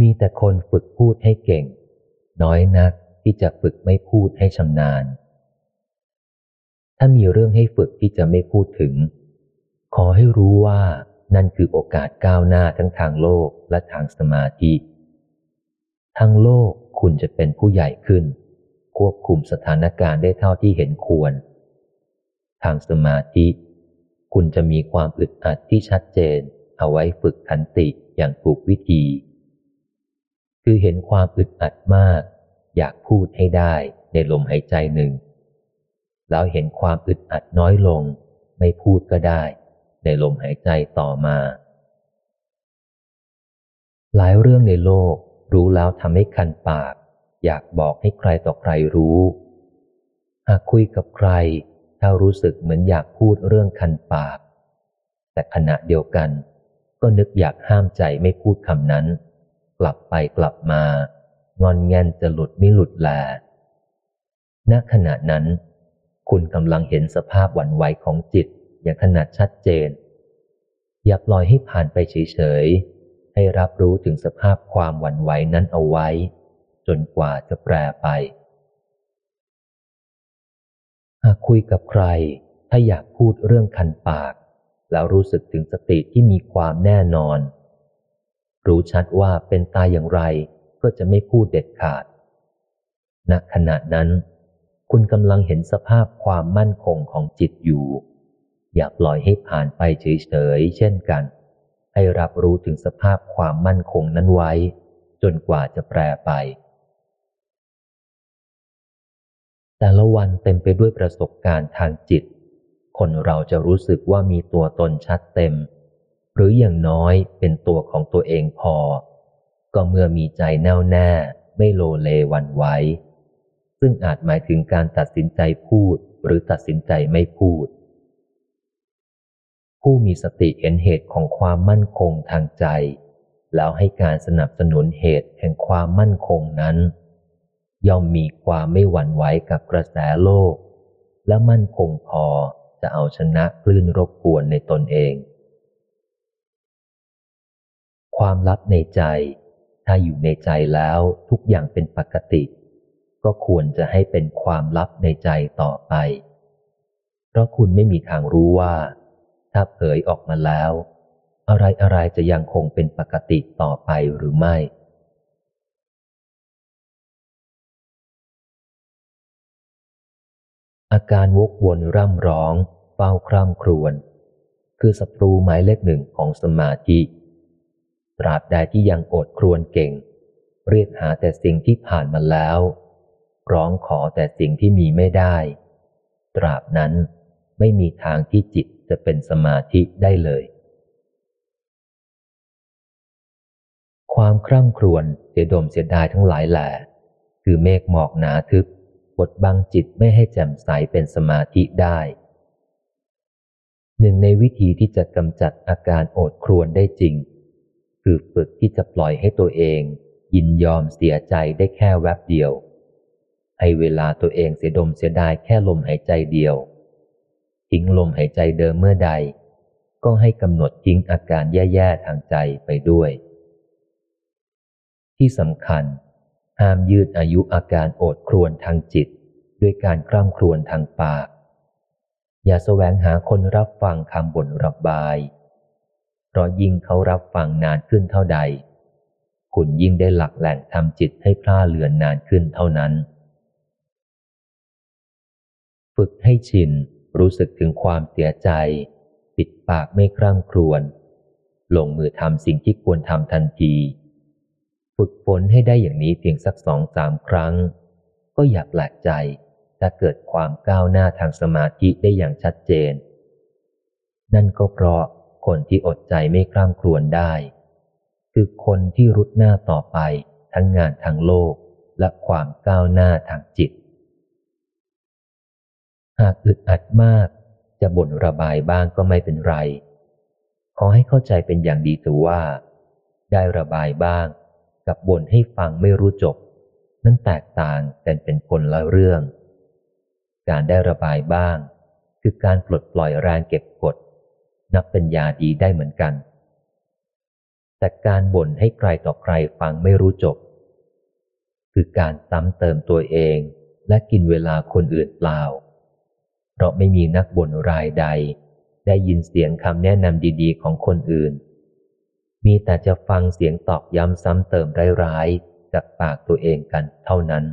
มีแต่คนฝึกพูดให้เก่ง น้อยนักที่จะฝึกไม่พูดให้ชำนาญ ถ้ามีเรื่องให้ฝึกที่จะไม่พูดถึง ขอให้รู้ว่านั่นคือโอกาสก้าวหน้าทั้งทางโลกและทางสมาธิ ทางโลกคุณจะเป็นผู้ใหญ่ขึ้น ควบคุมสถานการณ์ได้เท่าที่เห็นควร ทางสมาธิ คุณจะมีความอึดอัดที่ชัดเจน เอาไว้ฝึกขันติอย่างถูกวิธี คือเห็นความอึดอัดมาก อยากพูดให้ได้ในลมหายใจหนึ่ง แล้วเห็นความอึดอัดน้อยลง ไม่พูดก็ได้ ในลมหายใจต่อมา หลายเรื่องในโลกรู้แล้วทำให้คันปาก อยากบอกให้ใครต่อใครรู้ หากคุยกับใคร ถ้ารู้สึกเหมือนอยากพูดเรื่องคันปาก แต่ขณะเดียวกัน ก็นึกอยากห้ามใจไม่พูดคำนั้น กลับไปกลับมางอนแงนจะหลุดไม่หลุดแลณขณะนั้น คุณกำลังเห็นสภาพหวั่นไหวของจิตอย่างขนาดชัดเจน อย่าปล่อยให้ผ่านไปเฉยๆ ให้รับรู้ถึงสภาพความหวั่นไหวนั้นเอาไว้ จนกว่าจะแปรไป หากคุยกับใคร ถ้าอยากพูดเรื่องคันปาก แล้วรู้สึกถึงสติที่มีความแน่นอน รู้ชัดว่าเป็นตายอย่างไรก็จะไม่พูดเด็ดขาด ณ ขณะนั้น คุณกำลังเห็นสภาพความมั่นคงของจิตอยู่ อย่าปล่อยให้ผ่านไปเฉยๆ เช่นกัน ให้รับรู้ถึงสภาพความมั่นคงนั้นไว้ จนกว่าจะแปรไป แต่ละวันเต็มไปด้วยประสบการณ์ทางจิต คนเราจะรู้สึกว่ามีตัวตนชัดเต็ม หรืออย่างน้อยเป็นตัวของตัวเองพอ ก็เมื่อมีใจแน่วแน่ไม่โลเลวันไว้ซึ่งอาจหมายถึงการตัดสินใจพูดหรือตัดสินใจไม่พูด ผู้มีสติเห็นเหตุของความมั่นคงทางใจ แล้วให้การสนับสนุนเหตุแห่งความมั่นคงนั้น ย่อมมีความไม่หวั่นไหวกับกระแสโลก และมั่นคงพอจะเอาชนะคลื่นรบกวนในตนเอง ความลับในใจ ถ้าอยู่ในใจแล้วทุกอย่างเป็นปกติ ก็ควรจะให้เป็นความลับในใจต่อไป เพราะคุณไม่มีทางรู้ว่า ถ้าเผยออกมาแล้ว อะไรอะไรจะยังคงเป็นปกติต่อไปหรือไม่อาการวกวนร่ำร้องเฝ้าคร่ำครวญคือศัตรูหมายเลขหนึ่งของสมาธิ ตราบใดที่ยังอดครวนเก่ง เรียกหาแต่สิ่งที่ผ่านมาแล้ว ร้องขอแต่สิ่งที่มีไม่ได้ ตราบนั้นไม่มีทางที่จิตจะเป็นสมาธิได้เลย ความคร่ำครวญเสียดมเสียดายทั้งหลายแหล่คือเมฆหมอกหนาทึบบดบังจิตไม่ให้แจ่มใสเป็นสมาธิได้ หนึ่งในวิธีที่จะกำจัดอาการโอดครวนได้จริง คือฝึกที่จะปล่อยให้ตัวเอง ยินยอมเสียใจได้แค่แวบเดียว ให้เวลาตัวเองเสียดมเสียดายแค่ลมหายใจเดียว ทิ้งลมหายใจเดิมเมื่อใด ก็ให้กำหนดทิ้งอาการแย่ๆทางใจไปด้วย ที่สำคัญ ห้ามยืดอายุอาการโอดครวนทางจิต ด้วยการกล้ำครวนทางปาก อย่าแสวงหาคนรับฟังคำบ่นระบาย ราะยิ่งเขารับฟังนานขึ้นเท่าใด คุณยิ่งได้หลักแหล่งทำจิตให้พล่าเลือนนานขึ้นเท่านั้น ฝึกให้ชินรู้สึกถึงความเสียใจ ปิดปากไม่คร่ำครวญลงมือทำสิ่งที่ควรทำทันที ฝึกฝนให้ได้อย่างนี้เพียงสักสองสามครั้ง ก็อยากแปลกใจถ้าเกิดความก้าวหน้าทางสมาธิได้อย่างชัดเจน นั่นก็เพราะ คนที่อดใจไม่คร่ำครวญได้ คือคนที่รุดหน้าต่อไปทั้งงานทางโลกและความก้าวหน้าทางจิต หากอึดอัดมาก จะบ่นระบายบ้างก็ไม่เป็นไร ขอให้เข้าใจเป็นอย่างดีถือว่า ได้ระบายบ้าง กับบ่นให้ฟังไม่รู้จบ นั้นแตกต่างกันเป็นคนละเรื่อง การได้ระบายบ้าง คือการปลดปล่อยแรงเก็บกด นับเป็นยาดีได้เหมือนกัน แต่การบ่นให้ใครต่อใครฟังไม่รู้จบ คือการซ้ำเติมตัวเองและกินเวลาคนอื่นเปล่า เพราะไม่มีนักบ่นรายใด ได้ยินเสียงคำแนะนำดีๆ ของคนอื่น มีแต่จะฟังเสียงตอกย้ำซ้ำเติมร้ายๆจากปากตัวเองกันเท่านั้น